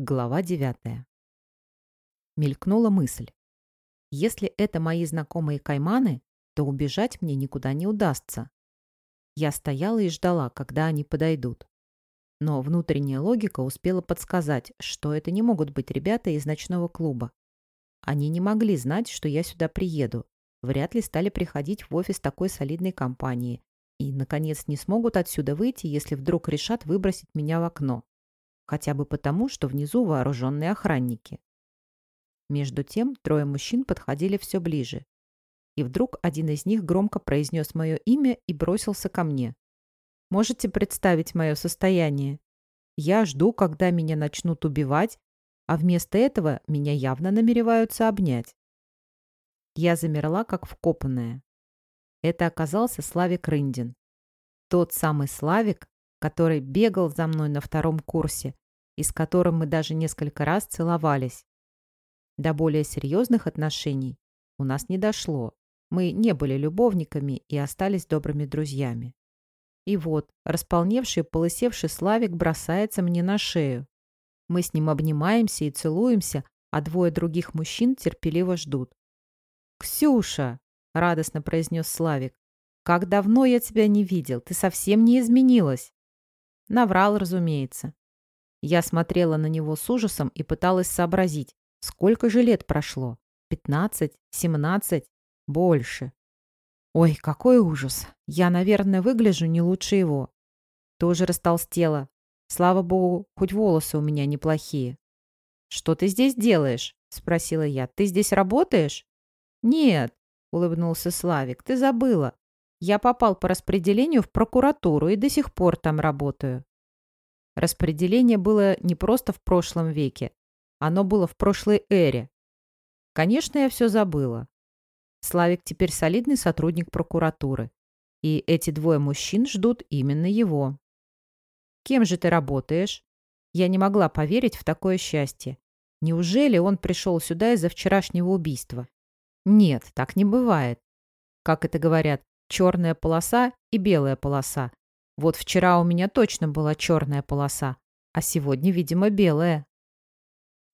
Глава девятая. Мелькнула мысль. Если это мои знакомые кайманы, то убежать мне никуда не удастся. Я стояла и ждала, когда они подойдут. Но внутренняя логика успела подсказать, что это не могут быть ребята из ночного клуба. Они не могли знать, что я сюда приеду. Вряд ли стали приходить в офис такой солидной компании. И, наконец, не смогут отсюда выйти, если вдруг решат выбросить меня в окно. Хотя бы потому, что внизу вооруженные охранники. Между тем трое мужчин подходили все ближе. И вдруг один из них громко произнес мое имя и бросился ко мне. Можете представить мое состояние? Я жду, когда меня начнут убивать, а вместо этого меня явно намереваются обнять. Я замерла, как вкопанная. Это оказался Славик Рындин. Тот самый Славик, который бегал за мной на втором курсе и с которым мы даже несколько раз целовались. До более серьезных отношений у нас не дошло. Мы не были любовниками и остались добрыми друзьями. И вот, располневший, полысевший Славик бросается мне на шею. Мы с ним обнимаемся и целуемся, а двое других мужчин терпеливо ждут. «Ксюша!» — радостно произнес Славик. «Как давно я тебя не видел! Ты совсем не изменилась!» Наврал, разумеется. Я смотрела на него с ужасом и пыталась сообразить, сколько же лет прошло. Пятнадцать? Семнадцать? Больше. Ой, какой ужас. Я, наверное, выгляжу не лучше его. Тоже растолстела. Слава богу, хоть волосы у меня неплохие. «Что ты здесь делаешь?» — спросила я. «Ты здесь работаешь?» «Нет», — улыбнулся Славик, — «ты забыла. Я попал по распределению в прокуратуру и до сих пор там работаю». Распределение было не просто в прошлом веке, оно было в прошлой эре. Конечно, я все забыла. Славик теперь солидный сотрудник прокуратуры. И эти двое мужчин ждут именно его. «Кем же ты работаешь?» Я не могла поверить в такое счастье. Неужели он пришел сюда из-за вчерашнего убийства? Нет, так не бывает. Как это говорят, черная полоса и белая полоса. Вот вчера у меня точно была черная полоса, а сегодня, видимо, белая.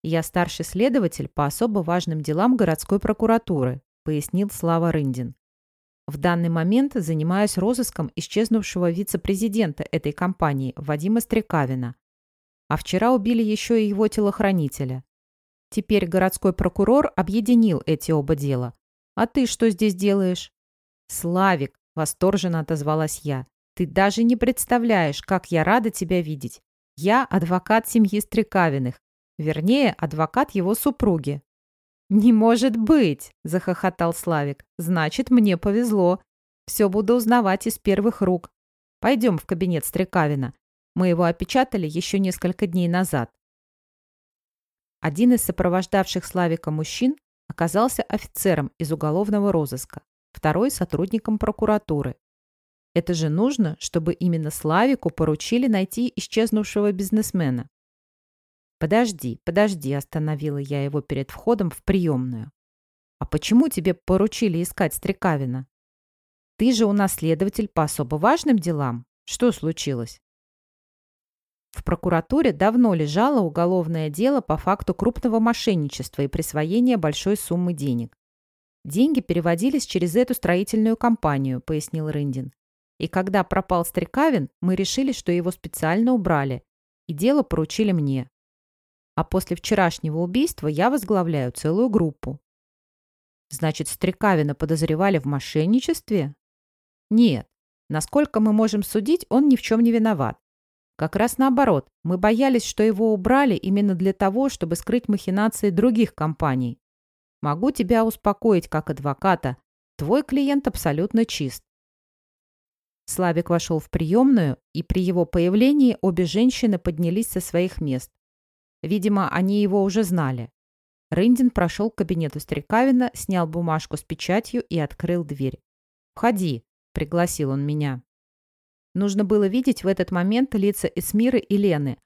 Я старший следователь по особо важным делам городской прокуратуры, пояснил Слава Рындин. В данный момент занимаюсь розыском исчезнувшего вице-президента этой компании Вадима Стрекавина. А вчера убили еще и его телохранителя. Теперь городской прокурор объединил эти оба дела. А ты что здесь делаешь? Славик, восторженно отозвалась я. Ты даже не представляешь, как я рада тебя видеть. Я адвокат семьи Стрекавиных. Вернее, адвокат его супруги. «Не может быть!» – захохотал Славик. «Значит, мне повезло. Все буду узнавать из первых рук. Пойдем в кабинет Стрекавина. Мы его опечатали еще несколько дней назад». Один из сопровождавших Славика мужчин оказался офицером из уголовного розыска, второй – сотрудником прокуратуры. Это же нужно, чтобы именно Славику поручили найти исчезнувшего бизнесмена. «Подожди, подожди», – остановила я его перед входом в приемную. «А почему тебе поручили искать Стрекавина? Ты же у нас следователь по особо важным делам. Что случилось?» В прокуратуре давно лежало уголовное дело по факту крупного мошенничества и присвоения большой суммы денег. Деньги переводились через эту строительную компанию, пояснил Рындин. И когда пропал Стрекавин, мы решили, что его специально убрали, и дело поручили мне. А после вчерашнего убийства я возглавляю целую группу. Значит, Стрекавина подозревали в мошенничестве? Нет. Насколько мы можем судить, он ни в чем не виноват. Как раз наоборот, мы боялись, что его убрали именно для того, чтобы скрыть махинации других компаний. Могу тебя успокоить как адвоката. Твой клиент абсолютно чист. Славик вошел в приемную, и при его появлении обе женщины поднялись со своих мест. Видимо, они его уже знали. Рындин прошел к кабинету Стрекавина, снял бумажку с печатью и открыл дверь. «Входи», — пригласил он меня. Нужно было видеть в этот момент лица Эсмиры и Лены.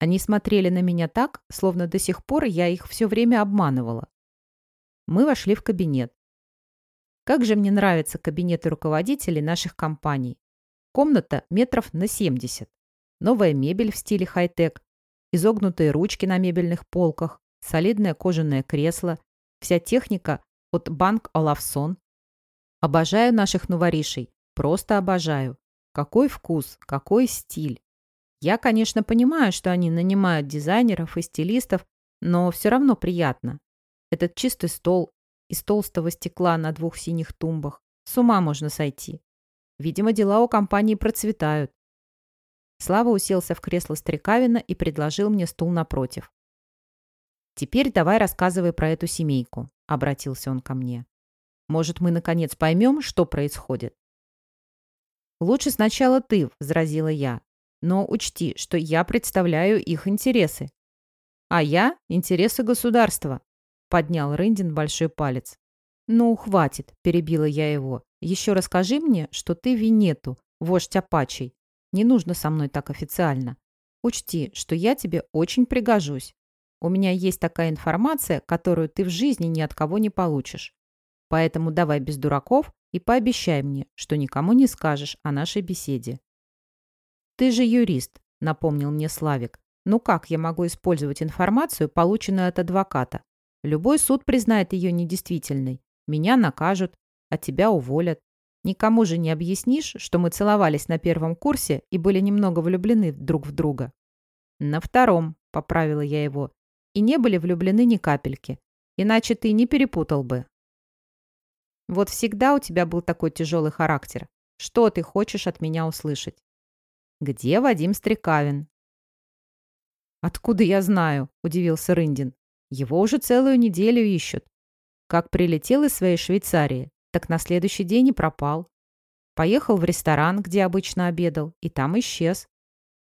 Они смотрели на меня так, словно до сих пор я их все время обманывала. Мы вошли в кабинет. Как же мне нравятся кабинеты руководителей наших компаний. Комната метров на 70. Новая мебель в стиле хай-тек. изогнутые ручки на мебельных полках, солидное кожаное кресло, вся техника от Банк Олафсон. Обожаю наших новоришей, просто обожаю. Какой вкус, какой стиль. Я, конечно, понимаю, что они нанимают дизайнеров и стилистов, но все равно приятно. Этот чистый стол из толстого стекла на двух синих тумбах. С ума можно сойти. Видимо, дела у компании процветают. Слава уселся в кресло Стрекавина и предложил мне стул напротив. «Теперь давай рассказывай про эту семейку», — обратился он ко мне. «Может, мы, наконец, поймем, что происходит?» «Лучше сначала ты», — возразила я. «Но учти, что я представляю их интересы». «А я — интересы государства», — поднял Рындин большой палец. «Ну, хватит», — перебила я его. «Еще расскажи мне, что ты Винету, вождь Апачей. Не нужно со мной так официально. Учти, что я тебе очень пригожусь. У меня есть такая информация, которую ты в жизни ни от кого не получишь. Поэтому давай без дураков и пообещай мне, что никому не скажешь о нашей беседе. Ты же юрист, напомнил мне Славик. Ну как я могу использовать информацию, полученную от адвоката? Любой суд признает ее недействительной. Меня накажут, а тебя уволят. Никому же не объяснишь, что мы целовались на первом курсе и были немного влюблены друг в друга. На втором, поправила я его, и не были влюблены ни капельки. Иначе ты не перепутал бы. Вот всегда у тебя был такой тяжелый характер. Что ты хочешь от меня услышать? Где Вадим Стрекавин? Откуда я знаю? Удивился Рындин. Его уже целую неделю ищут. Как прилетел из своей Швейцарии, так на следующий день и пропал. Поехал в ресторан, где обычно обедал, и там исчез.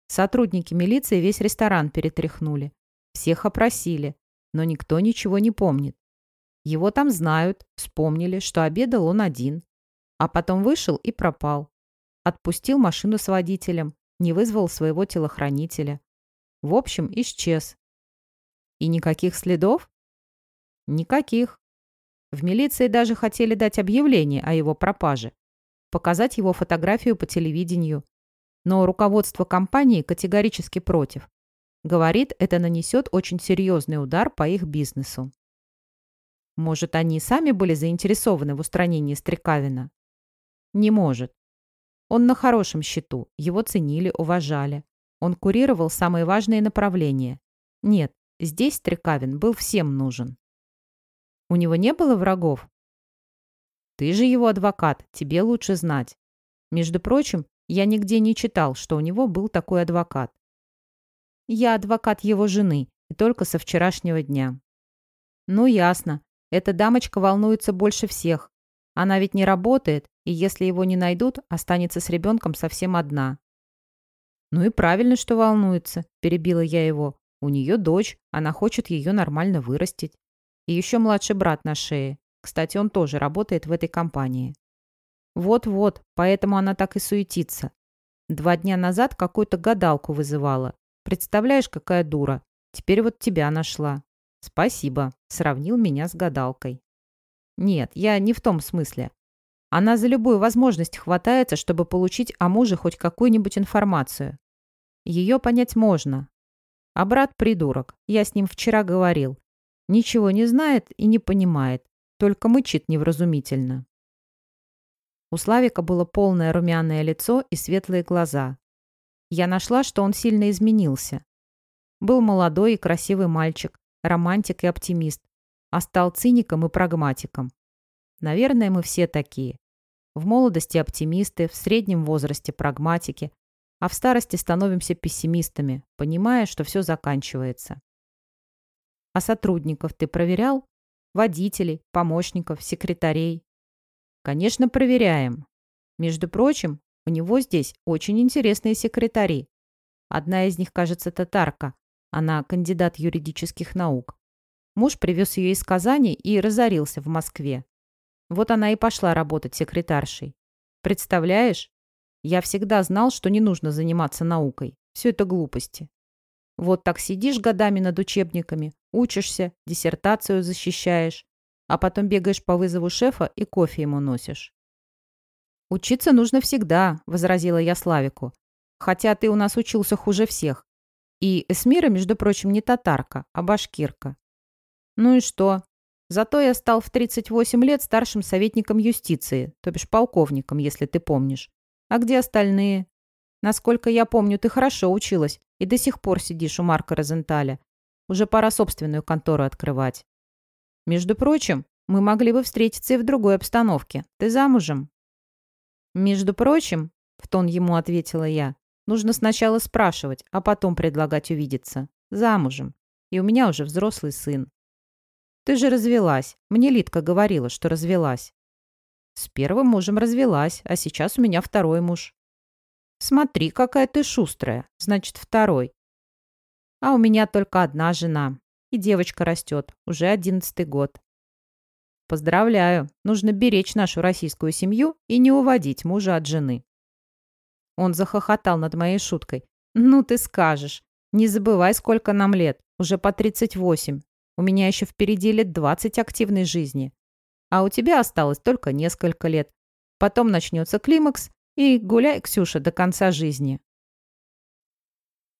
Сотрудники милиции весь ресторан перетряхнули. Всех опросили, но никто ничего не помнит. Его там знают, вспомнили, что обедал он один. А потом вышел и пропал. Отпустил машину с водителем, не вызвал своего телохранителя. В общем, исчез. И никаких следов? Никаких. В милиции даже хотели дать объявление о его пропаже, показать его фотографию по телевидению. Но руководство компании категорически против. Говорит, это нанесет очень серьезный удар по их бизнесу. Может, они сами были заинтересованы в устранении Стрекавина? Не может. Он на хорошем счету, его ценили, уважали. Он курировал самые важные направления. Нет, здесь Стрекавин был всем нужен. У него не было врагов? Ты же его адвокат, тебе лучше знать. Между прочим, я нигде не читал, что у него был такой адвокат. Я адвокат его жены, и только со вчерашнего дня. Ну, ясно. Эта дамочка волнуется больше всех. Она ведь не работает, и если его не найдут, останется с ребенком совсем одна. Ну и правильно, что волнуется, перебила я его. У нее дочь, она хочет ее нормально вырастить. И еще младший брат на шее. Кстати, он тоже работает в этой компании. Вот-вот, поэтому она так и суетится. Два дня назад какую-то гадалку вызывала. Представляешь, какая дура. Теперь вот тебя нашла. Спасибо. Сравнил меня с гадалкой. Нет, я не в том смысле. Она за любую возможность хватается, чтобы получить о муже хоть какую-нибудь информацию. Ее понять можно. А брат придурок. Я с ним вчера говорил. Ничего не знает и не понимает. Только мычит невразумительно. У Славика было полное румяное лицо и светлые глаза. Я нашла, что он сильно изменился. Был молодой и красивый мальчик, романтик и оптимист, а стал циником и прагматиком. Наверное, мы все такие. В молодости оптимисты, в среднем возрасте прагматики, а в старости становимся пессимистами, понимая, что все заканчивается. А сотрудников ты проверял? Водителей, помощников, секретарей? Конечно, проверяем. Между прочим, у него здесь очень интересные секретари. Одна из них, кажется, татарка. Она кандидат юридических наук. Муж привез ее из Казани и разорился в Москве. Вот она и пошла работать секретаршей. Представляешь? Я всегда знал, что не нужно заниматься наукой. Все это глупости. Вот так сидишь годами над учебниками, учишься, диссертацию защищаешь, а потом бегаешь по вызову шефа и кофе ему носишь. «Учиться нужно всегда», — возразила я Славику. «Хотя ты у нас учился хуже всех. И Эсмира, между прочим, не татарка, а башкирка. Ну и что? Зато я стал в 38 лет старшим советником юстиции, то бишь полковником, если ты помнишь. А где остальные? Насколько я помню, ты хорошо училась и до сих пор сидишь у Марка Розенталя. Уже пора собственную контору открывать. Между прочим, мы могли бы встретиться и в другой обстановке. Ты замужем? Между прочим, в тон ему ответила я, нужно сначала спрашивать, а потом предлагать увидеться. Замужем. И у меня уже взрослый сын. Ты же развелась. Мне Литка говорила, что развелась. С первым мужем развелась, а сейчас у меня второй муж. Смотри, какая ты шустрая. Значит, второй. А у меня только одна жена. И девочка растет. Уже одиннадцатый год. Поздравляю. Нужно беречь нашу российскую семью и не уводить мужа от жены. Он захохотал над моей шуткой. Ну ты скажешь. Не забывай, сколько нам лет. Уже по 38. У меня еще впереди лет 20 активной жизни. А у тебя осталось только несколько лет. Потом начнется климакс, и гуляй, Ксюша, до конца жизни.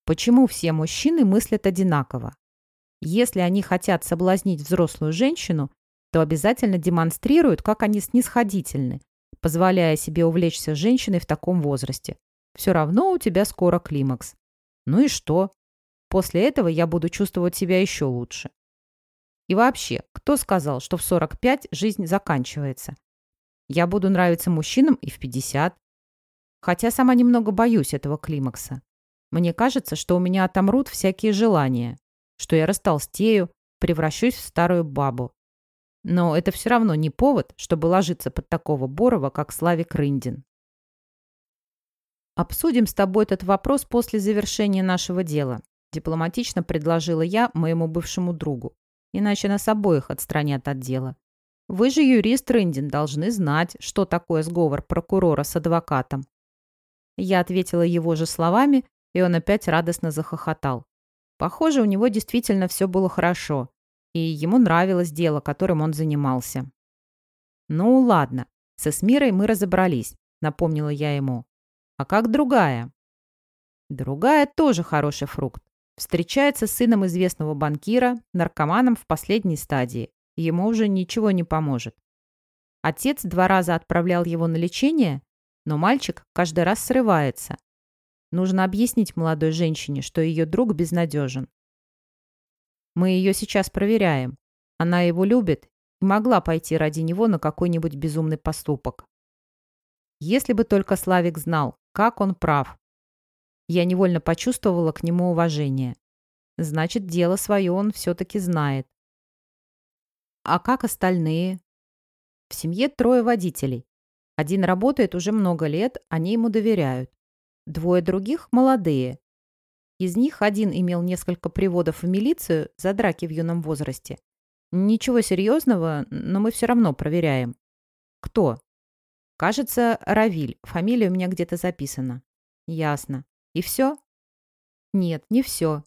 Почему все мужчины мыслят одинаково? Если они хотят соблазнить взрослую женщину, то обязательно демонстрируют, как они снисходительны, позволяя себе увлечься женщиной в таком возрасте. Все равно у тебя скоро климакс. Ну и что? После этого я буду чувствовать себя еще лучше. И вообще, кто сказал, что в 45 жизнь заканчивается? Я буду нравиться мужчинам и в 50. Хотя сама немного боюсь этого климакса. Мне кажется, что у меня отомрут всякие желания, что я растолстею, превращусь в старую бабу. Но это все равно не повод, чтобы ложиться под такого Борова, как Славик Рындин. «Обсудим с тобой этот вопрос после завершения нашего дела», дипломатично предложила я моему бывшему другу иначе нас обоих отстранят от дела. Вы же, юрист Рындин, должны знать, что такое сговор прокурора с адвокатом. Я ответила его же словами, и он опять радостно захохотал. Похоже, у него действительно все было хорошо, и ему нравилось дело, которым он занимался. «Ну, ладно, с Эсмирой мы разобрались», — напомнила я ему. «А как другая?» «Другая тоже хороший фрукт. Встречается с сыном известного банкира, наркоманом в последней стадии. Ему уже ничего не поможет. Отец два раза отправлял его на лечение, но мальчик каждый раз срывается. Нужно объяснить молодой женщине, что ее друг безнадежен. Мы ее сейчас проверяем. Она его любит и могла пойти ради него на какой-нибудь безумный поступок. Если бы только Славик знал, как он прав, я невольно почувствовала к нему уважение. Значит, дело свое он все-таки знает. А как остальные? В семье трое водителей. Один работает уже много лет, они ему доверяют. Двое других – молодые. Из них один имел несколько приводов в милицию за драки в юном возрасте. Ничего серьезного, но мы все равно проверяем. Кто? Кажется, Равиль. Фамилия у меня где-то записана. Ясно. И все? Нет, не все.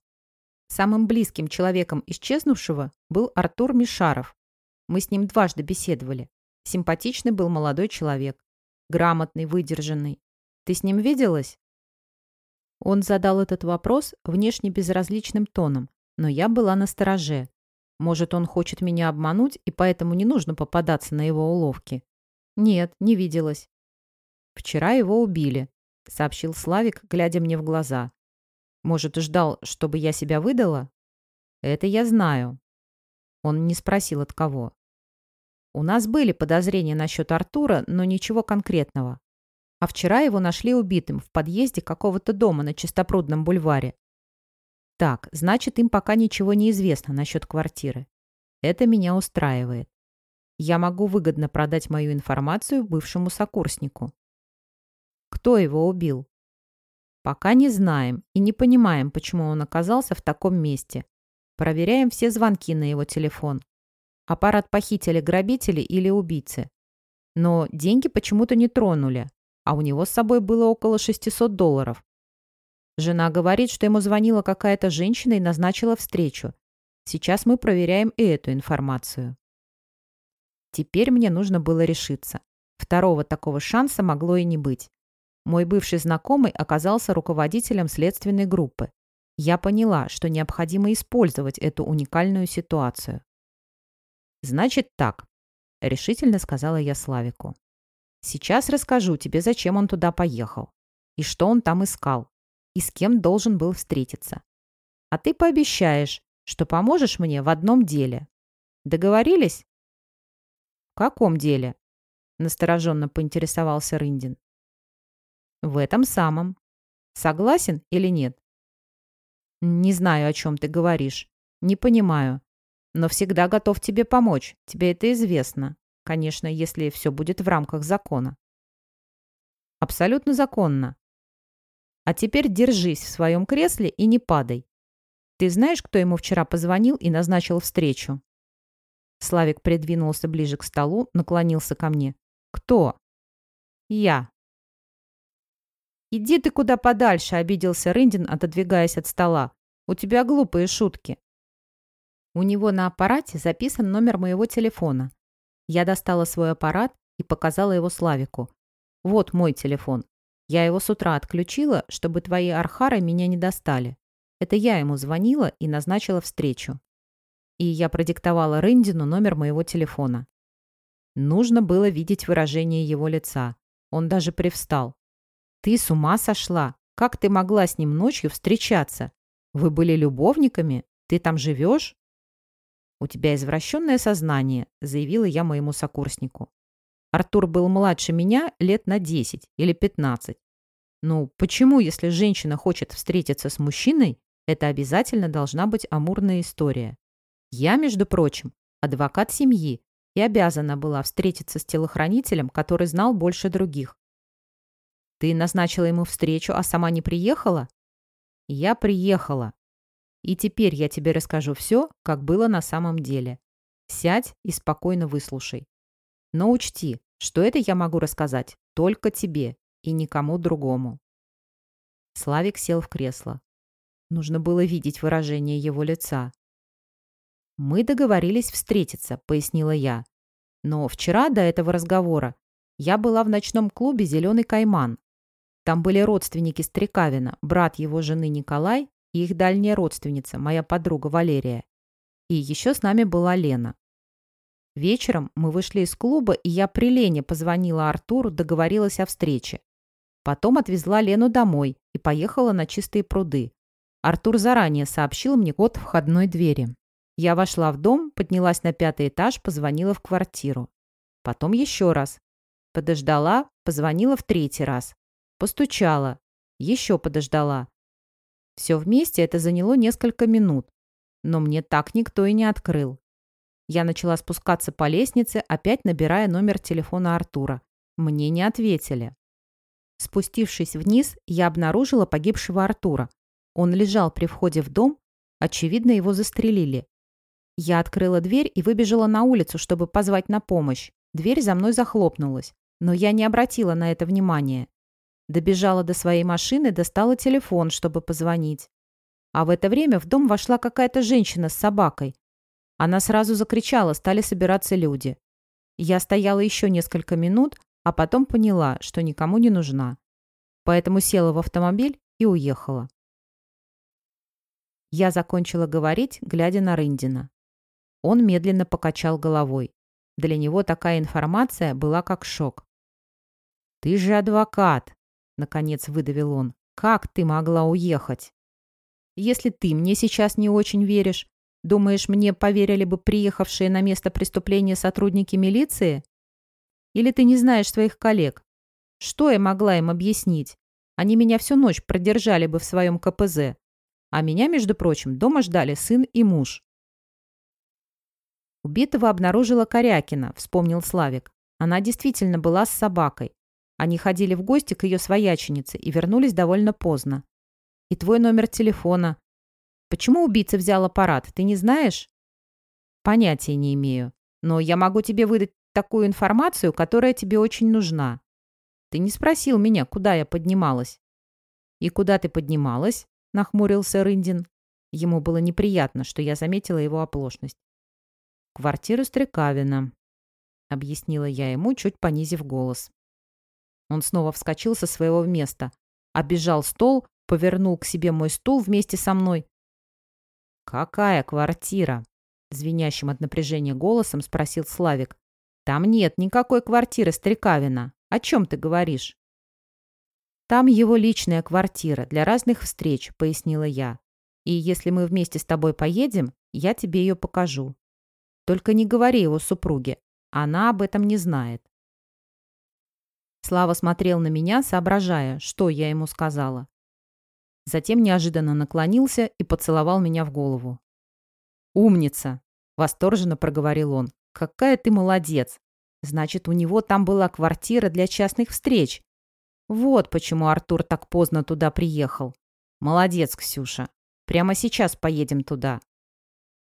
Самым близким человеком исчезнувшего был Артур Мишаров. Мы с ним дважды беседовали. Симпатичный был молодой человек. Грамотный, выдержанный. Ты с ним виделась? Он задал этот вопрос внешне безразличным тоном, но я была на стороже. Может, он хочет меня обмануть, и поэтому не нужно попадаться на его уловки. Нет, не виделась. Вчера его убили. — сообщил Славик, глядя мне в глаза. «Может, ждал, чтобы я себя выдала?» «Это я знаю». Он не спросил, от кого. «У нас были подозрения насчет Артура, но ничего конкретного. А вчера его нашли убитым в подъезде какого-то дома на Чистопрудном бульваре. Так, значит, им пока ничего не известно насчет квартиры. Это меня устраивает. Я могу выгодно продать мою информацию бывшему сокурснику. Кто его убил? Пока не знаем и не понимаем, почему он оказался в таком месте. Проверяем все звонки на его телефон. Аппарат похитили грабители или убийцы. Но деньги почему-то не тронули, а у него с собой было около 600 долларов. Жена говорит, что ему звонила какая-то женщина и назначила встречу. Сейчас мы проверяем и эту информацию. Теперь мне нужно было решиться. Второго такого шанса могло и не быть. Мой бывший знакомый оказался руководителем следственной группы. Я поняла, что необходимо использовать эту уникальную ситуацию. «Значит так», — решительно сказала я Славику. «Сейчас расскажу тебе, зачем он туда поехал, и что он там искал, и с кем должен был встретиться. А ты пообещаешь, что поможешь мне в одном деле. Договорились?» «В каком деле?» — настороженно поинтересовался Рындин. «В этом самом. Согласен или нет?» «Не знаю, о чем ты говоришь. Не понимаю. Но всегда готов тебе помочь. Тебе это известно. Конечно, если все будет в рамках закона». «Абсолютно законно. А теперь держись в своем кресле и не падай. Ты знаешь, кто ему вчера позвонил и назначил встречу?» Славик придвинулся ближе к столу, наклонился ко мне. «Кто?» «Я». «Иди ты куда подальше», — обиделся Рындин, отодвигаясь от стола. «У тебя глупые шутки». У него на аппарате записан номер моего телефона. Я достала свой аппарат и показала его Славику. «Вот мой телефон. Я его с утра отключила, чтобы твои архары меня не достали. Это я ему звонила и назначила встречу. И я продиктовала Рындину номер моего телефона. Нужно было видеть выражение его лица. Он даже привстал. «Ты с ума сошла? Как ты могла с ним ночью встречаться? Вы были любовниками? Ты там живешь?» «У тебя извращенное сознание», — заявила я моему сокурснику. Артур был младше меня лет на 10 или 15. Ну, почему, если женщина хочет встретиться с мужчиной, это обязательно должна быть амурная история? Я, между прочим, адвокат семьи и обязана была встретиться с телохранителем, который знал больше других. Ты назначила ему встречу, а сама не приехала? Я приехала. И теперь я тебе расскажу все, как было на самом деле. Сядь и спокойно выслушай. Но учти, что это я могу рассказать только тебе и никому другому. Славик сел в кресло. Нужно было видеть выражение его лица. «Мы договорились встретиться», — пояснила я. «Но вчера до этого разговора я была в ночном клубе «Зеленый кайман». Там были родственники Стрекавина, брат его жены Николай и их дальняя родственница, моя подруга Валерия. И еще с нами была Лена. Вечером мы вышли из клуба, и я при Лене позвонила Артуру, договорилась о встрече. Потом отвезла Лену домой и поехала на чистые пруды. Артур заранее сообщил мне код входной двери. Я вошла в дом, поднялась на пятый этаж, позвонила в квартиру. Потом еще раз. Подождала, позвонила в третий раз. Постучала. Еще подождала. Все вместе это заняло несколько минут. Но мне так никто и не открыл. Я начала спускаться по лестнице, опять набирая номер телефона Артура. Мне не ответили. Спустившись вниз, я обнаружила погибшего Артура. Он лежал при входе в дом. Очевидно, его застрелили. Я открыла дверь и выбежала на улицу, чтобы позвать на помощь. Дверь за мной захлопнулась, но я не обратила на это внимания. Добежала до своей машины, достала телефон, чтобы позвонить. А в это время в дом вошла какая-то женщина с собакой. Она сразу закричала, стали собираться люди. Я стояла еще несколько минут, а потом поняла, что никому не нужна. Поэтому села в автомобиль и уехала. Я закончила говорить, глядя на Рындина. Он медленно покачал головой. Для него такая информация была как шок. «Ты же адвокат!» — наконец выдавил он. «Как ты могла уехать?» «Если ты мне сейчас не очень веришь, думаешь, мне поверили бы приехавшие на место преступления сотрудники милиции? Или ты не знаешь своих коллег? Что я могла им объяснить? Они меня всю ночь продержали бы в своем КПЗ. А меня, между прочим, дома ждали сын и муж. Убитого обнаружила Корякина, вспомнил Славик. Она действительно была с собакой. Они ходили в гости к ее свояченице и вернулись довольно поздно. И твой номер телефона. Почему убийца взял аппарат, ты не знаешь? Понятия не имею. Но я могу тебе выдать такую информацию, которая тебе очень нужна. Ты не спросил меня, куда я поднималась. И куда ты поднималась? Нахмурился Рындин. Ему было неприятно, что я заметила его оплошность. «Квартира Стрекавина», — объяснила я ему, чуть понизив голос. Он снова вскочил со своего места, оббежал стол, повернул к себе мой стул вместе со мной. «Какая квартира?» — звенящим от напряжения голосом спросил Славик. «Там нет никакой квартиры Стрекавина. О чем ты говоришь?» «Там его личная квартира для разных встреч», — пояснила я. «И если мы вместе с тобой поедем, я тебе ее покажу. Только не говори его супруге. Она об этом не знает». Слава смотрел на меня, соображая, что я ему сказала. Затем неожиданно наклонился и поцеловал меня в голову. «Умница!» — восторженно проговорил он. «Какая ты молодец! Значит, у него там была квартира для частных встреч. Вот почему Артур так поздно туда приехал. Молодец, Ксюша. Прямо сейчас поедем туда».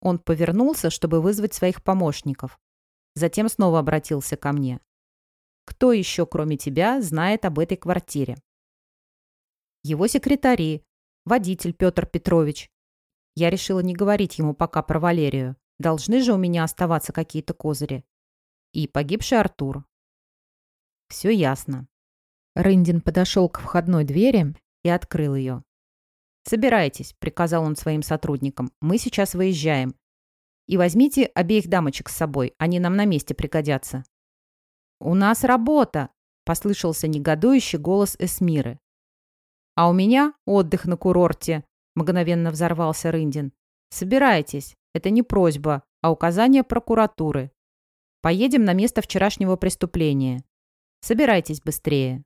Он повернулся, чтобы вызвать своих помощников. Затем снова обратился ко мне. «Кто еще, кроме тебя, знает об этой квартире?» его секретари, водитель Петр Петрович. Я решила не говорить ему пока про Валерию. Должны же у меня оставаться какие-то козыри. И погибший Артур. Все ясно. Рындин подошел к входной двери и открыл ее. «Собирайтесь», — приказал он своим сотрудникам. «Мы сейчас выезжаем. И возьмите обеих дамочек с собой, они нам на месте пригодятся». «У нас работа!» — послышался негодующий голос Эсмиры. «А у меня отдых на курорте», — мгновенно взорвался Рындин. «Собирайтесь. Это не просьба, а указание прокуратуры. Поедем на место вчерашнего преступления. Собирайтесь быстрее».